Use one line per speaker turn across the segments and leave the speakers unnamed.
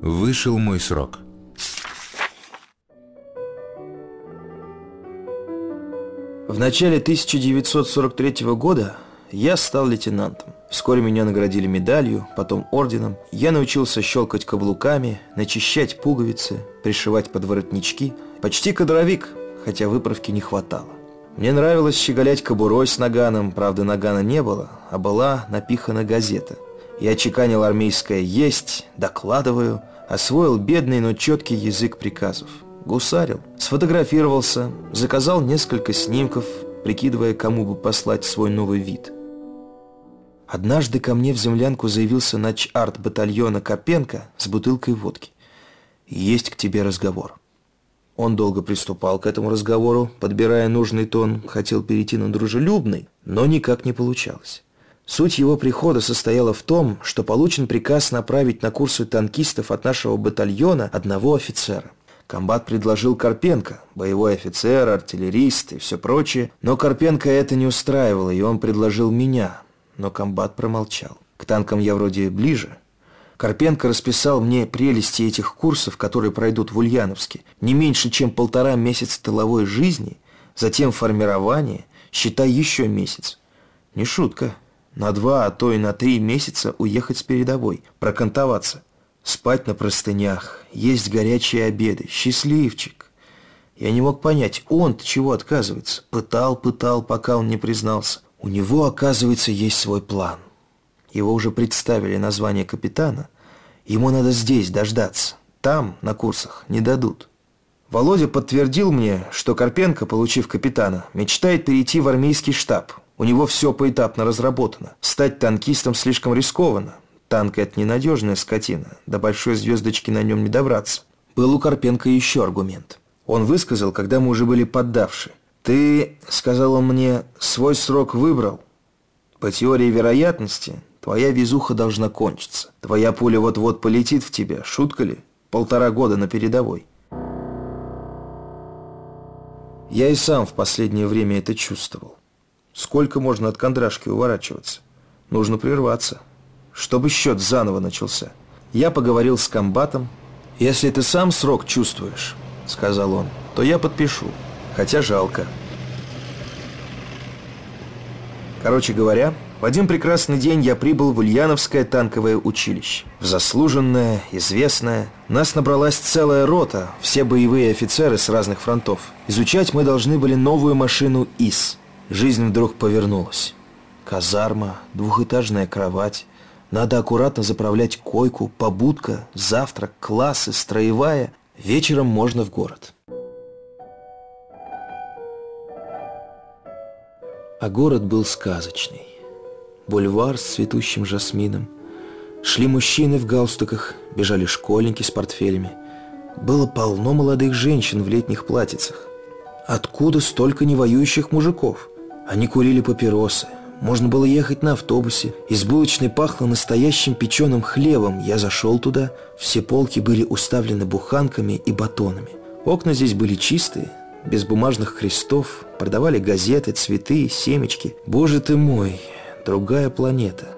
Вышел мой срок.
В начале 1943 года я стал лейтенантом. Вскоре меня наградили медалью, потом орденом. Я научился щелкать каблуками, начищать пуговицы, пришивать подворотнички. Почти кадровик, хотя выправки не хватало. Мне нравилось щеголять кобурой с наганом, правда нагана не было, а была напихана газета. Я чеканил армейское «есть», докладываю, освоил бедный, но четкий язык приказов. Гусарил, сфотографировался, заказал несколько снимков, прикидывая, кому бы послать свой новый вид – Однажды ко мне в землянку заявился нач-арт батальона Копенко с бутылкой водки. «Есть к тебе разговор». Он долго приступал к этому разговору, подбирая нужный тон, хотел перейти на дружелюбный, но никак не получалось. Суть его прихода состояла в том, что получен приказ направить на курсы танкистов от нашего батальона одного офицера. Комбат предложил Карпенко, боевой офицер, артиллерист и все прочее, но Карпенко это не устраивало, и он предложил меня, но комбат промолчал. К танкам я вроде ближе. Карпенко расписал мне прелести этих курсов, которые пройдут в Ульяновске. Не меньше, чем полтора месяца тыловой жизни, затем формирование, считай еще месяц. Не шутка. На два, а то и на три месяца уехать с передовой, прокантоваться. Спать на простынях, есть горячие обеды. Счастливчик. Я не мог понять, он-то чего отказывается. Пытал, пытал, пока он не признался. У него, оказывается, есть свой план. Его уже представили название капитана. Ему надо здесь дождаться. Там, на курсах, не дадут. Володя подтвердил мне, что Карпенко, получив капитана, мечтает перейти в армейский штаб. У него все поэтапно разработано. Стать танкистом слишком рискованно. Танк – это ненадежная скотина. До большой звездочки на нем не добраться. Был у Карпенко еще аргумент. Он высказал, когда мы уже были поддавши. «Ты, — сказал он мне, — свой срок выбрал. По теории вероятности, твоя везуха должна кончиться. Твоя пуля вот-вот полетит в тебя. Шутка ли? Полтора года на передовой». Я и сам в последнее время это чувствовал. Сколько можно от кондрашки уворачиваться? Нужно прерваться, чтобы счет заново начался. Я поговорил с комбатом. «Если ты сам срок чувствуешь, — сказал он, — то я подпишу» хотя жалко. Короче говоря, в один прекрасный день я прибыл в Ульяновское танковое училище. В заслуженное, известное. Нас набралась целая рота, все боевые офицеры с разных фронтов. Изучать мы должны были новую машину ИС. Жизнь вдруг повернулась. Казарма, двухэтажная кровать. Надо аккуратно заправлять койку, побудка, завтрак, классы, строевая. Вечером можно в город. А город был сказочный. Бульвар с цветущим жасмином. Шли мужчины в галстуках, бежали школьники с портфелями. Было полно молодых женщин в летних платьицах. Откуда столько невоюющих мужиков? Они курили папиросы. Можно было ехать на автобусе. Из булочной пахло настоящим печеным хлебом. Я зашел туда. Все полки были уставлены буханками и батонами. Окна здесь были чистые, без бумажных крестов, продавали газеты, цветы, семечки. Боже ты мой, другая планета.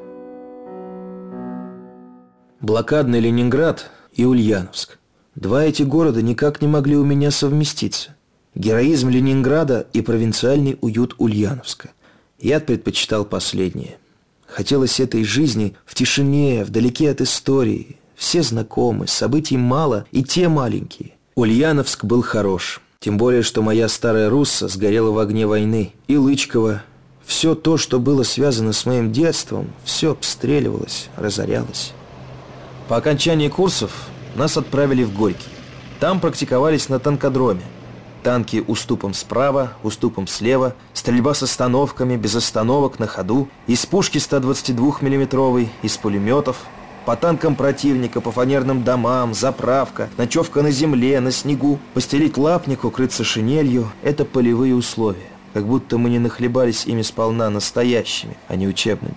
Блокадный Ленинград и Ульяновск. Два эти города никак не могли у меня совместиться. Героизм Ленинграда и провинциальный уют Ульяновска. Я предпочитал последнее. Хотелось этой жизни в тишине, вдалеке от истории. Все знакомы, событий мало и те маленькие. Ульяновск был хорош. Тем более, что моя старая Русса сгорела в огне войны. И Лычкова. Все то, что было связано с моим детством, все обстреливалось, разорялось. По окончании курсов нас отправили в Горький. Там практиковались на танкодроме. Танки уступом справа, уступом слева, стрельба с остановками, без остановок, на ходу, из пушки 122 миллиметровой, из пулеметов, по танкам противника, по фанерным домам, заправка, ночевка на земле, на снегу. Постелить лапник, укрыться шинелью – это полевые условия. Как будто мы не нахлебались ими сполна настоящими, а не учебными.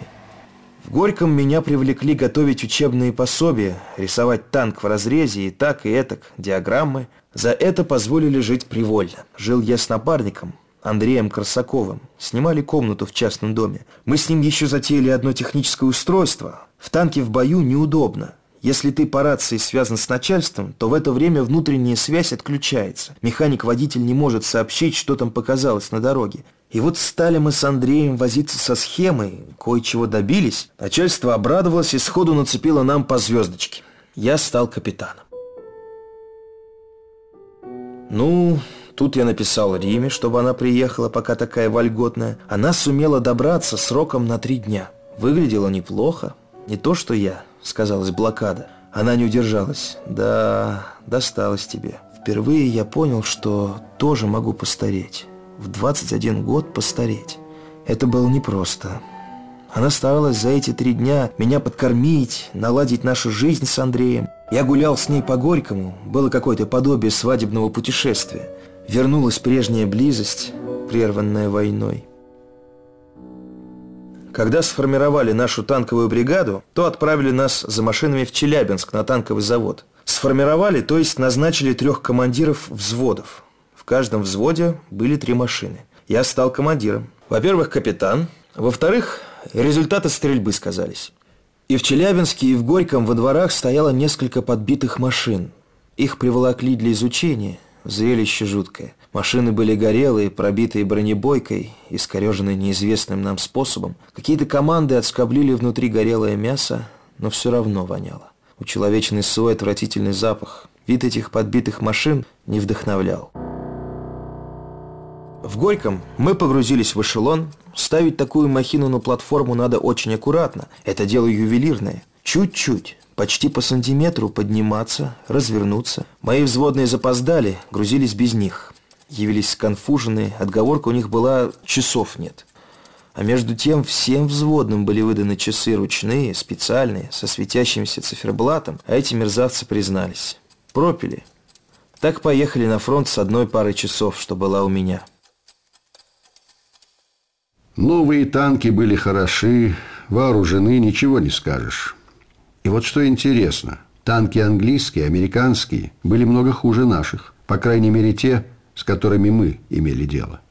В Горьком меня привлекли готовить учебные пособия, рисовать танк в разрезе и так, и этак, диаграммы. За это позволили жить привольно. Жил я с напарником, Андреем Корсаковым. Снимали комнату в частном доме. Мы с ним еще затеяли одно техническое устройство. В танке в бою неудобно. Если ты по рации связан с начальством, то в это время внутренняя связь отключается. Механик-водитель не может сообщить, что там показалось на дороге. И вот стали мы с Андреем возиться со схемой, кое-чего добились. Начальство обрадовалось и сходу нацепило нам по звездочке. Я стал капитаном. Ну, тут я написал Риме, чтобы она приехала, пока такая вольготная. Она сумела добраться сроком на три дня. Выглядела неплохо. Не то, что я, сказалась блокада. Она не удержалась. Да, досталось тебе. Впервые я понял, что тоже могу постареть в 21 год постареть. Это было непросто. Она старалась за эти три дня меня подкормить, наладить нашу жизнь с Андреем. Я гулял с ней по Горькому, было какое-то подобие свадебного путешествия. Вернулась прежняя близость, прерванная войной. Когда сформировали нашу танковую бригаду, то отправили нас за машинами в Челябинск на танковый завод. Сформировали, то есть назначили трех командиров взводов. В каждом взводе были три машины. Я стал командиром. Во-первых, капитан. Во-вторых, результаты стрельбы сказались. И в Челябинске, и в Горьком во дворах стояло несколько подбитых машин. Их приволокли для изучения. Зрелище жуткое. Машины были горелые, пробитые бронебойкой, искореженные неизвестным нам способом. Какие-то команды отскоблили внутри горелое мясо, но все равно воняло. У человечный свой отвратительный запах. Вид этих подбитых машин не вдохновлял. В Горьком мы погрузились в эшелон. Ставить такую махину на платформу надо очень аккуратно. Это дело ювелирное. Чуть-чуть, почти по сантиметру подниматься, развернуться. Мои взводные запоздали, грузились без них. Явились сконфуженные, отговорка у них была «часов нет». А между тем всем взводным были выданы часы ручные, специальные, со светящимся циферблатом, а эти мерзавцы признались. Пропили. Так поехали на фронт с одной парой часов, что была у меня.
Новые танки были хороши, вооружены, ничего не скажешь. И вот что интересно, танки английские, американские были много хуже наших, по крайней мере те, с которыми мы имели дело.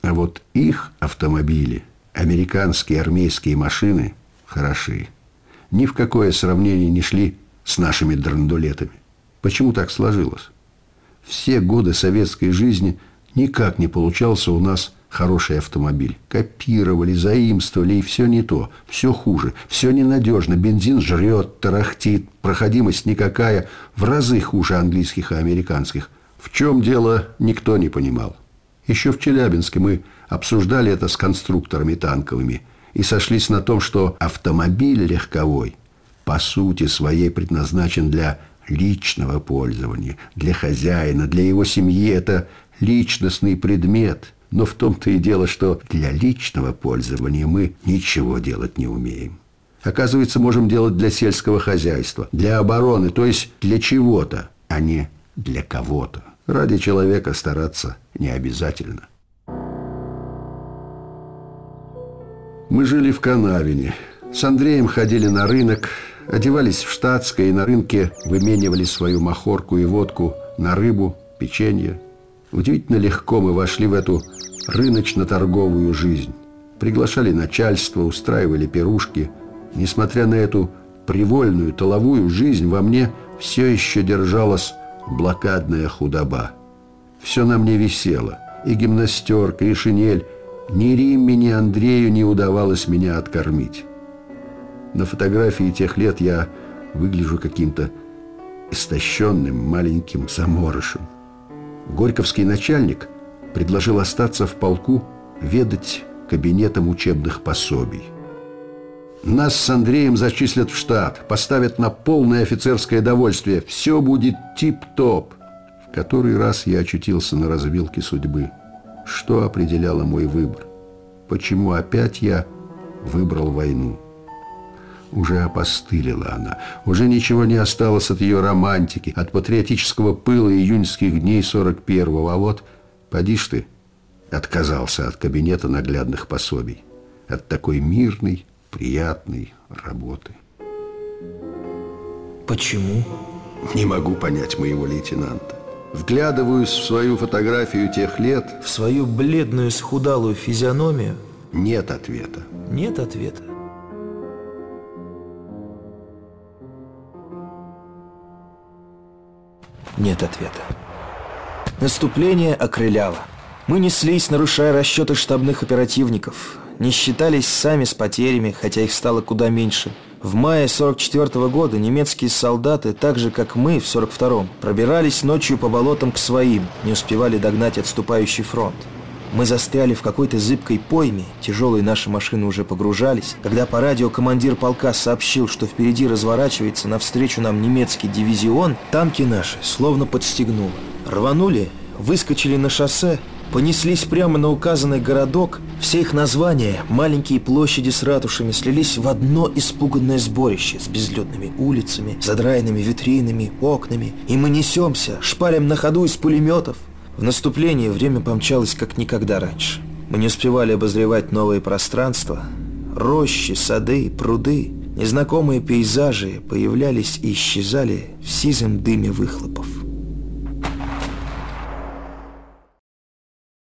А вот их автомобили, американские армейские машины, хороши. Ни в какое сравнение не шли с нашими драндулетами. Почему так сложилось? Все годы советской жизни никак не получался у нас хороший автомобиль. Копировали, заимствовали, и все не то. Все хуже, все ненадежно. Бензин жрет, тарахтит, проходимость никакая. В разы хуже английских и американских. В чем дело, никто не понимал. Еще в Челябинске мы обсуждали это с конструкторами танковыми и сошлись на том, что автомобиль легковой по сути своей предназначен для личного пользования, для хозяина, для его семьи. Это личностный предмет – но в том-то и дело, что для личного пользования мы ничего делать не умеем. Оказывается, можем делать для сельского хозяйства, для обороны, то есть для чего-то, а не для кого-то. Ради человека стараться не обязательно. Мы жили в Канавине. С Андреем ходили на рынок, одевались в штатское и на рынке выменивали свою махорку и водку на рыбу, печенье, Удивительно легко мы вошли в эту рыночно-торговую жизнь. Приглашали начальство, устраивали пирушки. Несмотря на эту привольную, толовую жизнь, во мне все еще держалась блокадная худоба. Все на мне висело. И гимнастерка, и шинель. Ни Римме, ни Андрею не удавалось меня откормить. На фотографии тех лет я выгляжу каким-то истощенным маленьким заморышем. Горьковский начальник предложил остаться в полку ведать кабинетом учебных пособий. Нас с Андреем зачислят в штат, поставят на полное офицерское довольствие. Все будет тип-топ. В который раз я очутился на развилке судьбы. Что определяло мой выбор? Почему опять я выбрал войну? Уже опостылила она. Уже ничего не осталось от ее романтики, от патриотического пыла июньских дней 41-го. А вот, поди ж ты, отказался от кабинета наглядных пособий. От такой мирной, приятной работы.
Почему?
Не могу понять моего лейтенанта. Вглядываюсь в свою фотографию тех лет.
В свою бледную, схудалую физиономию?
Нет ответа.
Нет ответа. Нет ответа. Наступление окрыляло. Мы неслись, нарушая расчеты штабных оперативников. Не считались сами с потерями, хотя их стало куда меньше. В мае 44 -го года немецкие солдаты, так же как мы в 42-м, пробирались ночью по болотам к своим, не успевали догнать отступающий фронт. Мы застряли в какой-то зыбкой пойме, тяжелые наши машины уже погружались, когда по радио командир полка сообщил, что впереди разворачивается навстречу нам немецкий дивизион, танки наши словно подстегнуло. Рванули, выскочили на шоссе, понеслись прямо на указанный городок, все их названия, маленькие площади с ратушами, слились в одно испуганное сборище с безлюдными улицами, задраенными витринами, окнами, и мы несемся, шпарим на ходу из пулеметов, в наступлении время помчалось как никогда раньше. Мы не успевали обозревать новые пространства. Рощи, сады, пруды, незнакомые пейзажи появлялись и исчезали в сизом дыме выхлопов.